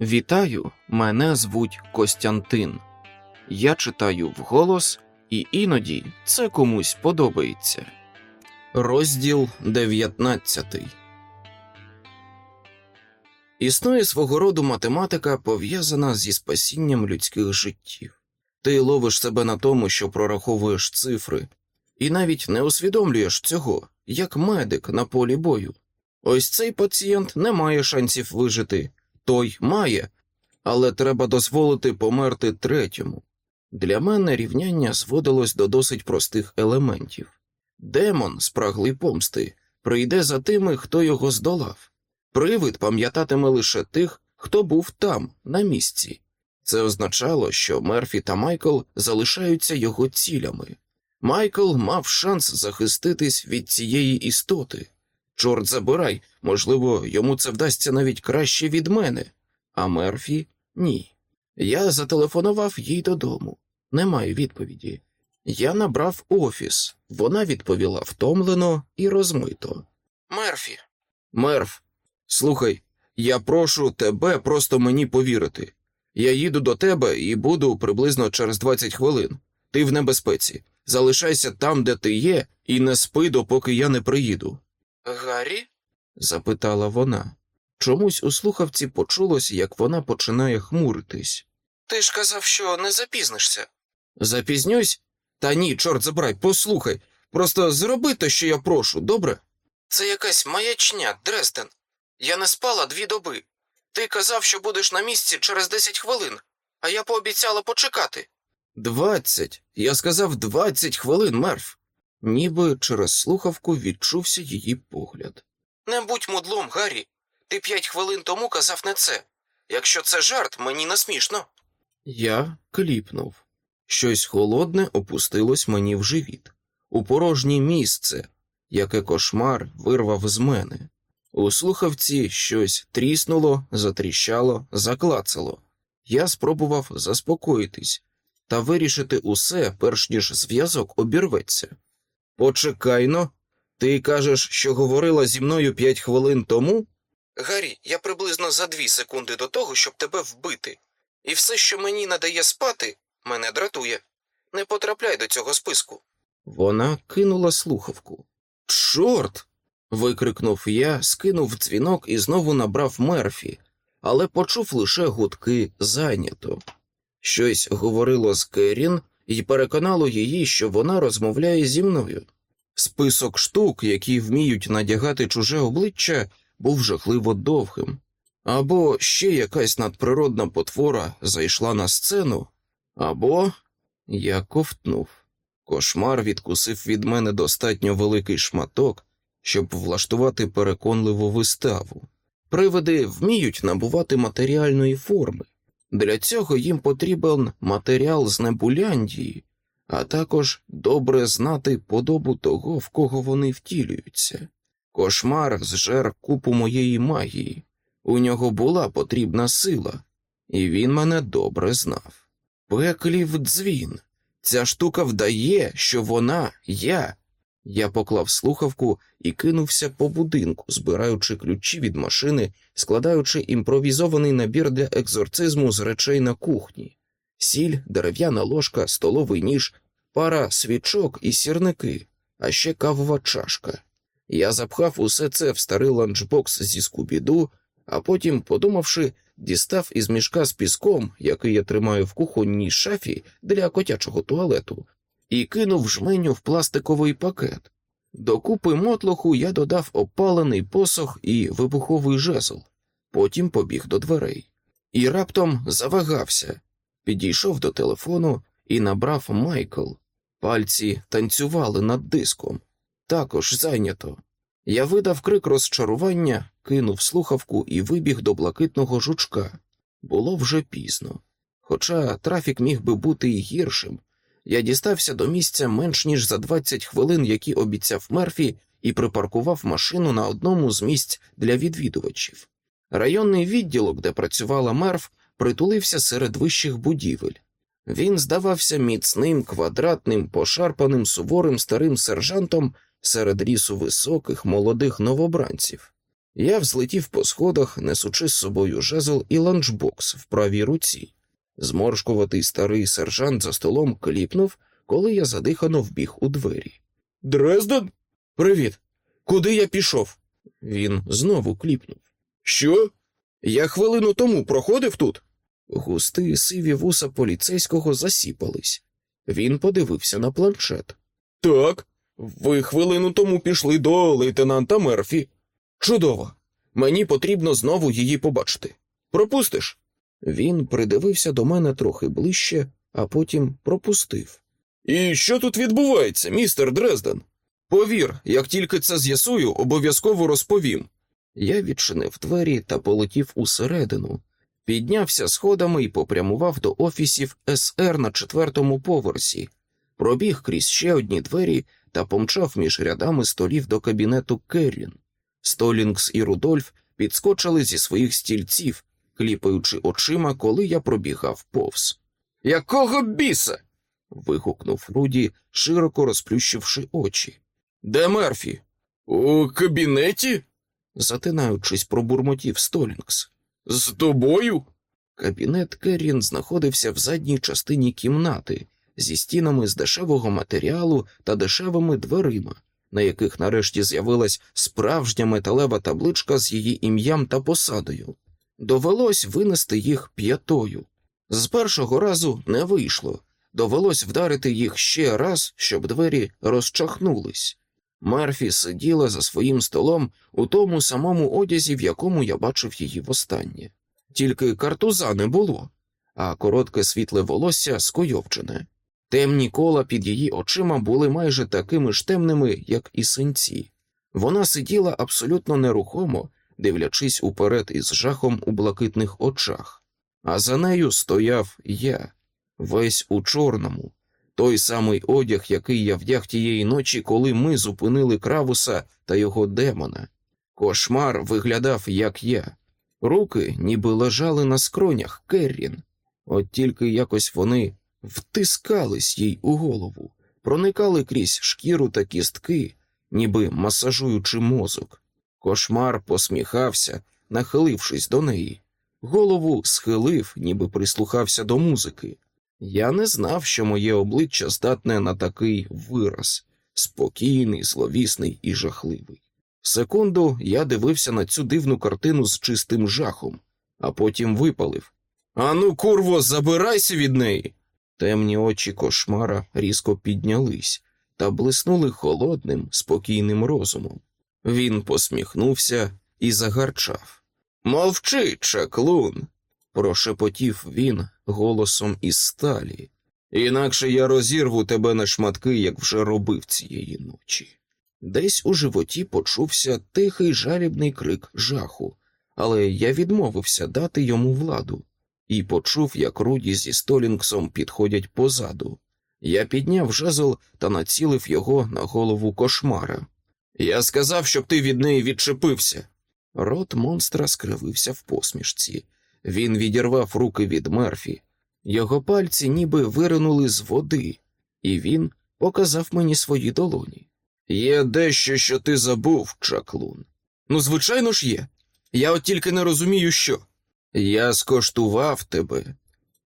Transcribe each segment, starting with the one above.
Вітаю, мене звуть Костянтин. Я читаю вголос, і іноді це комусь подобається. Розділ 19 Існує свого роду математика, пов'язана зі спасінням людських життів. Ти ловиш себе на тому, що прораховуєш цифри, і навіть не усвідомлюєш цього, як медик на полі бою. Ось цей пацієнт не має шансів вижити, той має, але треба дозволити померти третьому. Для мене рівняння зводилось до досить простих елементів. Демон, спраглий помсти, прийде за тими, хто його здолав. Привид пам'ятатиме лише тих, хто був там, на місці. Це означало, що Мерфі та Майкл залишаються його цілями. Майкл мав шанс захиститись від цієї істоти. Чорт забирай, можливо, йому це вдасться навіть краще від мене, а Мерфі ні. Я зателефонував їй додому. Немає відповіді. Я набрав офіс. Вона відповіла втомлено і розмито. Мерфі. Мерф, слухай, я прошу тебе просто мені повірити. Я їду до тебе і буду приблизно через 20 хвилин. Ти в небезпеці. Залишайся там, де ти є, і не спи, допоки я не приїду. Гаррі? запитала вона. Чомусь у слухавці почулось, як вона починає хмуритись. Ти ж казав, що не запізнишся. Запізнюсь? Та ні, чорт забирай, послухай. Просто зроби те, що я прошу, добре? Це якась маячня, Дрезден. Я не спала дві доби. Ти казав, що будеш на місці через десять хвилин, а я пообіцяла почекати. Двадцять. Я сказав двадцять хвилин, Мерф. Ніби через слухавку відчувся її погляд. Не будь мудлом, Гаррі. Ти п'ять хвилин тому казав не це. Якщо це жарт, мені не смішно. Я кліпнув. Щось холодне опустилось мені в живіт. У порожнє місце, яке кошмар вирвав з мене. У слухавці щось тріснуло, затріщало, заклацало. Я спробував заспокоїтись та вирішити усе, перш ніж зв'язок обірветься. Почекайно, ти кажеш, що говорила зі мною п'ять хвилин тому? Гаррі, я приблизно за дві секунди до того, щоб тебе вбити. І все, що мені не дає спати, мене дратує. Не потрапляй до цього списку. Вона кинула слухавку. Чорт. викрикнув я, скинув дзвінок і знову набрав мерфі, але почув лише гудки зайнято. Щось говорило з Керін і переконало її, що вона розмовляє зі мною. Список штук, які вміють надягати чуже обличчя, був жахливо довгим. Або ще якась надприродна потвора зайшла на сцену, або я ковтнув. Кошмар відкусив від мене достатньо великий шматок, щоб влаштувати переконливу виставу. Привиди вміють набувати матеріальної форми. Для цього їм потрібен матеріал з Небуляндії, а також добре знати подобу того, в кого вони втілюються. Кошмар зжер купу моєї магії. У нього була потрібна сила, і він мене добре знав. Пеклів дзвін. Ця штука вдає, що вона я. Я поклав слухавку і кинувся по будинку, збираючи ключі від машини, складаючи імпровізований набір для екзорцизму з речей на кухні, сіль, дерев'яна ложка, столовий ніж, пара свічок і сірники, а ще кавова чашка. Я запхав усе це в старий ланчбокс зі скубіду, а потім, подумавши, дістав із мішка з піском, який я тримаю в кухонній шафі для котячого туалету, і кинув жменю в пластиковий пакет. До купи мотлоху я додав опалений посох і вибуховий жезл, потім побіг до дверей. І раптом завагався, підійшов до телефону і набрав Майкл. Пальці танцювали над диском. Також зайнято. Я видав крик розчарування, кинув слухавку і вибіг до блакитного жучка. Було вже пізно. Хоча трафік міг би бути і гіршим, я дістався до місця менш ніж за 20 хвилин, які обіцяв Мерфі, і припаркував машину на одному з місць для відвідувачів. Районний відділок, де працювала мерф, притулився серед вищих будівель. Він здавався міцним, квадратним, пошарпаним суворим старим сержантом серед лісу високих молодих новобранців. Я взлетів по сходах, несучи з собою жезл і ланчбокс в правій руці. Зморшкуватий старий сержант за столом кліпнув, коли я задихано вбіг у двері. Дрезден? Привіт. Куди я пішов? Він знову кліпнув. Що? Я хвилину тому проходив тут. Густи сиві вуса поліцейського засіпались. Він подивився на планшет. Так, ви хвилину тому пішли до лейтенанта Мерфі. Чудово. Мені потрібно знову її побачити. Пропустиш? Він придивився до мене трохи ближче, а потім пропустив. І що тут відбувається, містер Дрезден? Повір, як тільки це з'ясую, обов'язково розповім. Я відчинив двері та полетів усередину, піднявся сходами і попрямував до офісів СР на четвертому поверсі, пробіг крізь ще одні двері та помчав між рядами столів до кабінету Керрін. Столінгс і Рудольф підскочили зі своїх стільців, кліпаючи очима, коли я пробігав повз. Якого біса? вигукнув Руді, широко розплющивши очі. Де Мерфі? У кабінеті? затинаючись, пробурмотів Столінгс. З тобою? Кабінет Керрін знаходився в задній частині кімнати зі стінами з дешевого матеріалу та дешевими дверима, на яких нарешті з'явилась справжня металева табличка з її ім'ям та посадою. Довелось винести їх п'ятою. З першого разу не вийшло, довелось вдарити їх ще раз, щоб двері розчахнулись. Мерфі сиділа за своїм столом у тому самому одязі, в якому я бачив її востаннє. Тільки картуза не було, а коротке світле волосся скойовчене. Темні кола під її очима були майже такими ж темними, як і синці. Вона сиділа абсолютно нерухомо, дивлячись уперед із жахом у блакитних очах, а за нею стояв я, весь у чорному, той самий одяг, який я вдяг тієї ночі, коли ми зупинили кравуса та його демона. Кошмар виглядав, як я. Руки ніби лежали на скронях Керрін, от тільки якось вони втискались їй у голову, проникали крізь шкіру та кістки, ніби масажуючи мозок. Кошмар посміхався, нахилившись до неї. Голову схилив, ніби прислухався до музики. Я не знав, що моє обличчя здатне на такий вираз спокійний, зловісний і жахливий. Секунду я дивився на цю дивну картину з чистим жахом, а потім випалив Ану, курво, забирайся від неї. Темні очі кошмара різко піднялись та блиснули холодним, спокійним розумом. Він посміхнувся і загарчав. Мовчи, чаклун, прошепотів він голосом із сталі. Інакше я розірву тебе на шматки, як вже робив цієї ночі. Десь у животі почувся тихий жалібний крик жаху, але я відмовився дати йому владу і почув, як Руді зі Столінгсом підходять позаду. Я підняв жезл та націлив його на голову кошмара. Я сказав, щоб ти від неї відчепився. Рот монстра скривився в посмішці. Він відірвав руки від Мерфі. Його пальці ніби виринули з води, і він показав мені свої долоні. Є дещо, що ти забув, чаклун. Ну, звичайно ж є. Я от тільки не розумію, що. Я скоштував тебе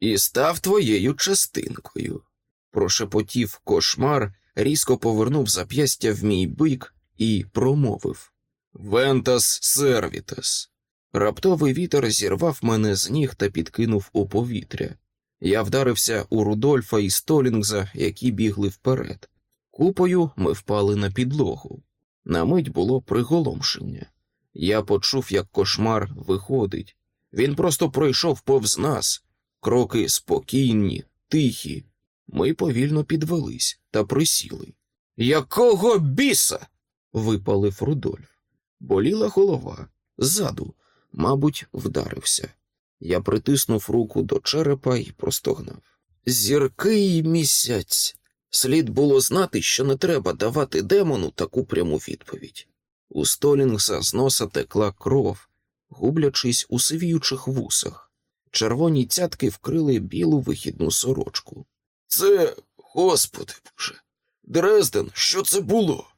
і став твоєю частинкою. Прошепотів кошмар, різко повернув зап'ястя в мій бик і промовив Вентас сервітас. Раптовий вітер зірвав мене з ніг та підкинув у повітря. Я вдарився у Рудольфа і Столінгза, які бігли вперед. Купою ми впали на підлогу. На мить було приголомшення. Я почув, як кошмар виходить. Він просто пройшов повз нас, кроки спокійні, тихі. Ми повільно підвелись та присіли. Якого біса? Випалив Рудольф. Боліла голова ззаду, мабуть, вдарився. Я притиснув руку до черепа і простогнав. Зіркий місяць. Слід було знати, що не треба давати демону таку пряму відповідь. У Столінгса з носа текла кров, гублячись у сивіючих вусах. Червоні цятки вкрили білу вихідну сорочку. Це, господи боже, Дрезден, що це було?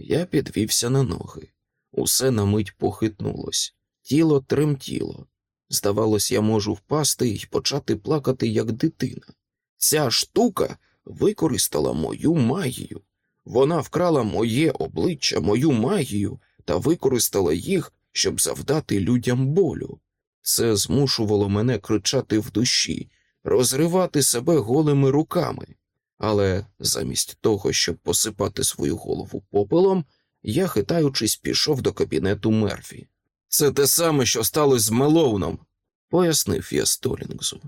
Я підвівся на ноги. Усе на мить похитнулось, тіло тремтіло. Здавалось, я можу впасти і почати плакати, як дитина. Ця штука використала мою магію. Вона вкрала моє обличчя, мою магію та використала їх, щоб завдати людям болю. Це змушувало мене кричати в душі, розривати себе голими руками. Але замість того, щоб посипати свою голову попелом, я, хитаючись, пішов до кабінету Мерфі. Це те саме, що сталося з Мелоуном, пояснив я Столінгзу.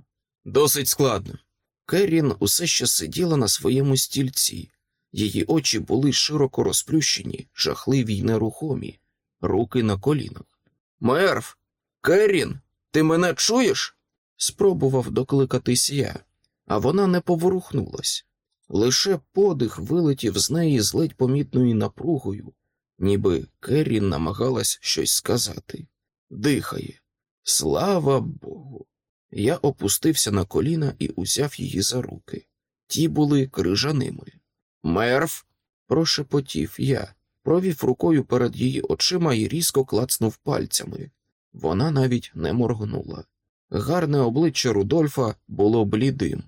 Досить складно. Керрін усе ще сиділа на своєму стільці, її очі були широко розплющені, жахливі й нерухомі, руки на колінах. Мерф, Керрін, ти мене чуєш? спробував докликатись я, а вона не поворухнулась. Лише подих вилетів з неї з ледь помітною напругою, ніби Керрін намагалась щось сказати. Дихає. Слава Богу. Я опустився на коліна і узяв її за руки. Ті були крижаними. Мерф, прошепотів я, провів рукою перед її очима і різко клацнув пальцями. Вона навіть не моргнула. Гарне обличчя Рудольфа було блідим.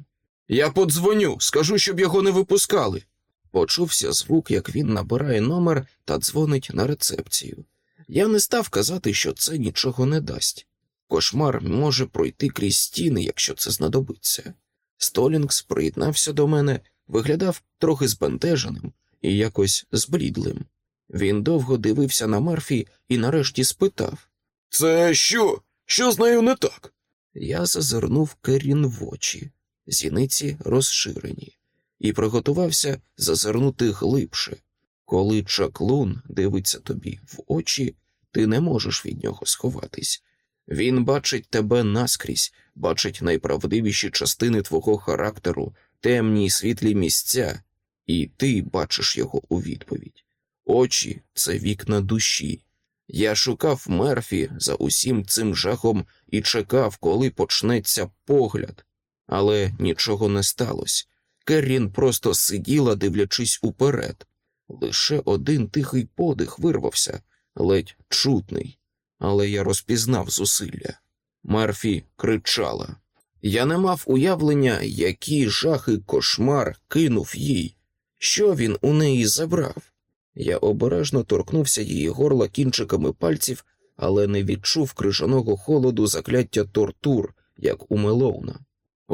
Я подзвоню, скажу, щоб його не випускали. Почувся звук, як він набирає номер та дзвонить на рецепцію. Я не став казати, що це нічого не дасть. Кошмар може пройти крізь стіни, якщо це знадобиться. Столінгс приєднався до мене, виглядав трохи збентеженим і якось зблідлим. Він довго дивився на Марфі і нарешті спитав Це що? Що з нею не так? Я зазирнув Керін в очі, зіниці розширені, і приготувався зазирнути глибше. Коли чаклун дивиться тобі в очі, ти не можеш від нього сховатись. Він бачить тебе наскрізь, бачить найправдивіші частини твого характеру, темні й світлі місця, і ти бачиш його у відповідь. Очі це вікна душі. Я шукав Мерфі за усім цим жахом і чекав, коли почнеться погляд, але нічого не сталося. Керрін просто сиділа, дивлячись уперед. Лише один тихий подих вирвався, ледь чутний, але я розпізнав зусилля. Мерфі кричала. Я не мав уявлення, які жахи кошмар кинув їй, що він у неї забрав. Я обережно торкнувся її горла кінчиками пальців, але не відчув крижаного холоду закляття тортур, як у Мелоуна.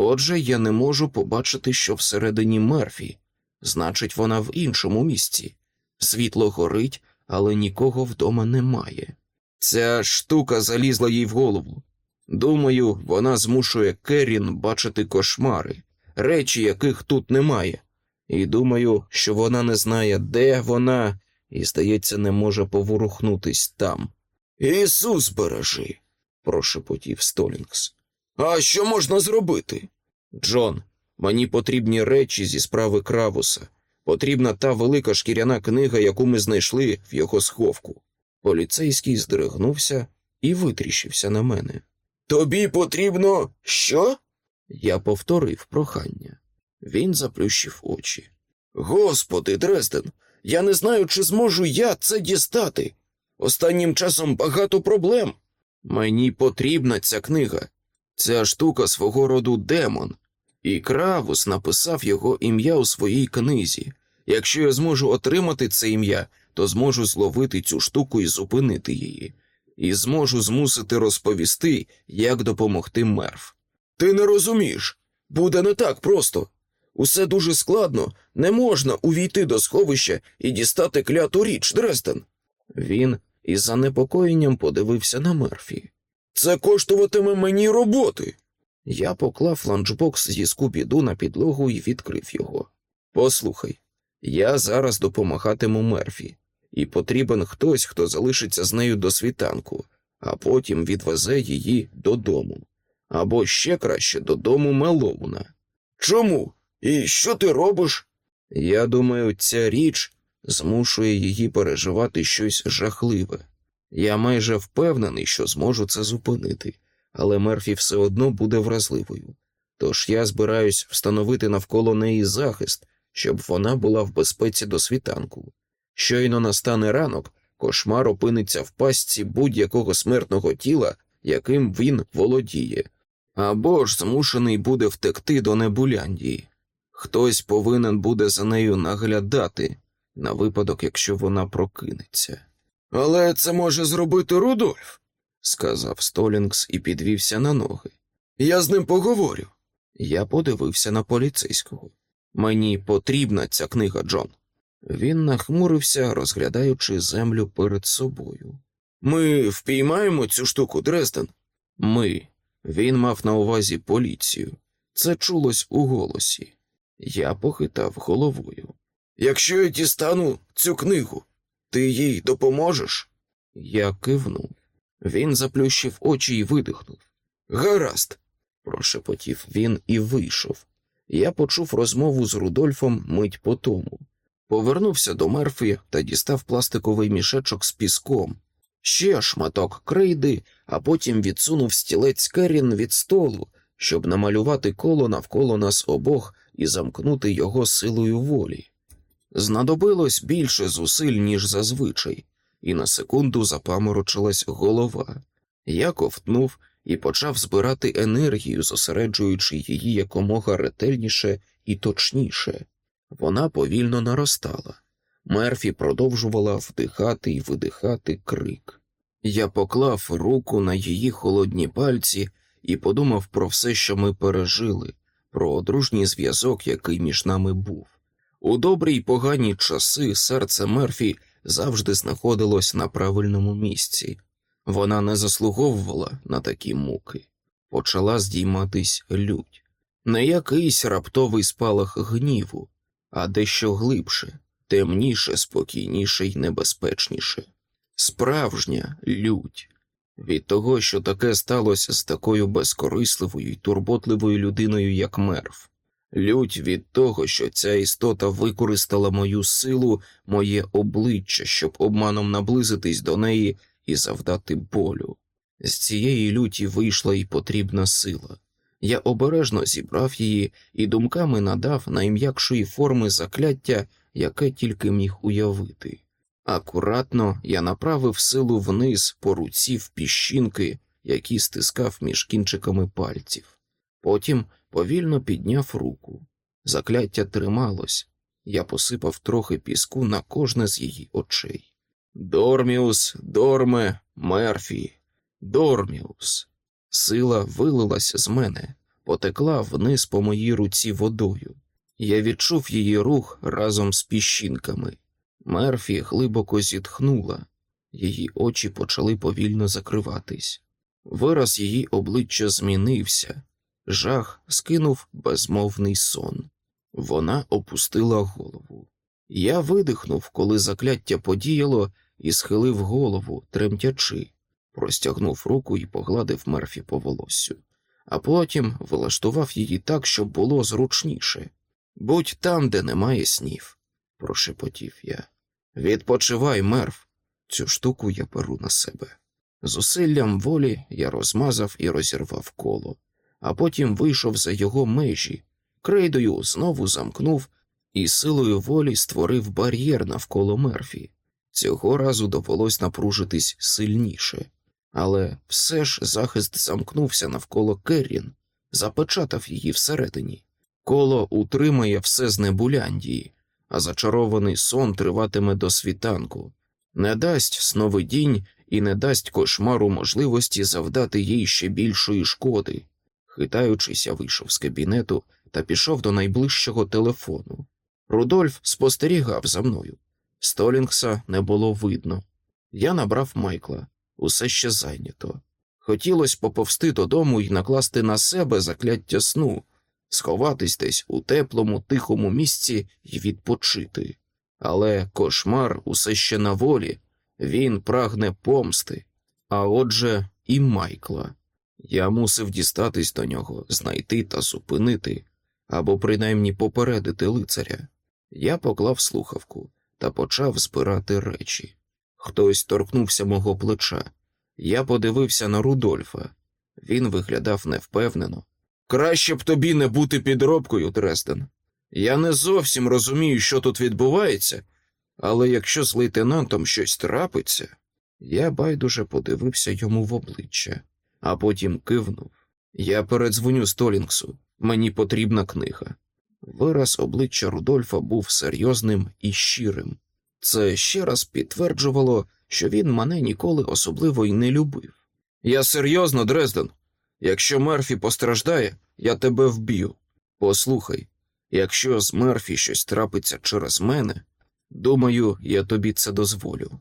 Отже, я не можу побачити, що всередині Мерфі, значить, вона в іншому місці. Світло горить, але нікого вдома немає. Ця штука залізла їй в голову. Думаю, вона змушує Керрін бачити кошмари, речі, яких тут немає. І думаю, що вона не знає, де вона, і, здається, не може поворухнутись там. Ісус бережи, прошепотів Столінгс. А що можна зробити? Джон, мені потрібні речі зі справи Кравуса. Потрібна та велика шкіряна книга, яку ми знайшли в його сховку. Поліцейський здригнувся і витріщився на мене. Тобі потрібно що? Я повторив прохання. Він заплющив очі. Господи, Дрезден, я не знаю, чи зможу я це дістати. Останнім часом багато проблем. Мені потрібна ця книга. Ця штука свого роду демон, і Кравус написав його ім'я у своїй книзі. Якщо я зможу отримати це ім'я, то зможу зловити цю штуку і зупинити її, і зможу змусити розповісти, як допомогти мерв. Ти не розумієш, буде не так просто. Усе дуже складно, не можна увійти до сховища і дістати кляту річ, Дрезден. Він із занепокоєнням подивився на Мерфі. Це коштуватиме мені роботи. Я поклав ланчбокс зі скубіду на підлогу і відкрив його. Послухай, я зараз допомагатиму Мерфі, і потрібен хтось, хто залишиться з нею до світанку, а потім відвезе її додому. Або ще краще додому Мелоуна. Чому? І що ти робиш? Я думаю, ця річ змушує її переживати щось жахливе. Я майже впевнений, що зможу це зупинити, але Мерфі все одно буде вразливою. Тож я збираюсь встановити навколо неї захист, щоб вона була в безпеці до світанку. Щойно настане ранок, кошмар опиниться в пастці будь-якого смертного тіла, яким він володіє, або ж змушений буде втекти до Небуляндії. Хтось повинен буде за нею наглядати на випадок, якщо вона прокинеться. Але це може зробити Рудольф, сказав Столінгс і підвівся на ноги. Я з ним поговорю. Я подивився на поліцейського. Мені потрібна ця книга, Джон. Він нахмурився, розглядаючи землю перед собою. Ми впіймаємо цю штуку, Дрезден? Ми. Він мав на увазі поліцію. Це чулось у голосі. Я похитав головою. Якщо я дістану цю книгу, ти їй допоможеш? Я кивнув. Він заплющив очі і видихнув. Гаразд, прошепотів він і вийшов. Я почув розмову з Рудольфом мить по тому. Повернувся до Мерфі та дістав пластиковий мішечок з піском, ще шматок крейди, а потім відсунув стілець Керін від столу, щоб намалювати коло навколо нас обох і замкнути його силою волі. Знадобилось більше зусиль, ніж зазвичай, і на секунду запаморочилась голова. Я ковтнув і почав збирати енергію, зосереджуючи її якомога ретельніше і точніше. Вона повільно наростала. Мерфі продовжувала вдихати і видихати крик. Я поклав руку на її холодні пальці і подумав про все, що ми пережили, про дружній зв'язок, який між нами був. У добрі й погані часи серце Мерфі завжди знаходилось на правильному місці. Вона не заслуговувала на такі муки. Почала здійматись лють. Не якийсь раптовий спалах гніву, а дещо глибше, темніше, спокійніше й небезпечніше. Справжня лють від того, що таке сталося з такою безкорисливою й турботливою людиною, як мерв. Лють від того, що ця істота використала мою силу, моє обличчя, щоб обманом наблизитись до неї і завдати болю. З цієї люті вийшла і потрібна сила. Я обережно зібрав її і думками надав найм'якшої форми закляття, яке тільки міг уявити. Акуратно я направив силу вниз по руці в піщинки, які стискав між кінчиками пальців. Потім повільно підняв руку. Закляття трималось, я посипав трохи піску на кожне з її очей. Дорміус, Дорме, Мерфі, Дорміус. Сила вилилась з мене, потекла вниз по моїй руці водою. Я відчув її рух разом з піщинками. Мерфі глибоко зітхнула, її очі почали повільно закриватись. Вираз її обличчя змінився, жах скинув безмовний сон. Вона опустила голову. Я видихнув, коли закляття подіяло, і схилив голову, тремтячи, простягнув руку і погладив Мерфі по волосю, а потім влаштував її так, щоб було зручніше. Будь там, де немає снів, прошепотів я. Відпочивай, мерв. Цю штуку я беру на себе. Зусиллям волі я розмазав і розірвав коло, а потім вийшов за його межі, крейдою знову замкнув і силою волі створив бар'єр навколо мерфі. Цього разу довелось напружитись сильніше, але все ж захист замкнувся навколо Керрін, запечатав її всередині. Коло утримає все з Небуляндії, а зачарований сон триватиме до світанку, не дасть сновидінь і не дасть кошмару можливості завдати їй ще більшої шкоди. Хитаючись, я вийшов з кабінету та пішов до найближчого телефону. Рудольф спостерігав за мною. Столінгса не було видно. Я набрав Майкла, усе ще зайнято. Хотілося поповсти додому і накласти на себе закляття сну, сховатись десь у теплому, тихому місці і відпочити. Але кошмар усе ще на волі, він прагне помсти, а отже, і Майкла. Я мусив дістатись до нього, знайти та зупинити, або принаймні попередити лицаря. Я поклав слухавку та почав збирати речі. Хтось торкнувся мого плеча. Я подивився на Рудольфа. Він виглядав невпевнено. Краще б тобі не бути підробкою, Дрезден. Я не зовсім розумію, що тут відбувається, Але якщо з лейтенантом щось трапиться, я байдуже подивився йому в обличчя, а потім кивнув. Я передзвоню Столінгсу, мені потрібна книга. Вираз обличчя Рудольфа був серйозним і щирим. Це ще раз підтверджувало, що він мене ніколи особливо й не любив. Я серйозно, Дрезден. Якщо Мерфі постраждає, я тебе вб'ю. Послухай, якщо з Мерфі щось трапиться через мене, думаю, я тобі це дозволю.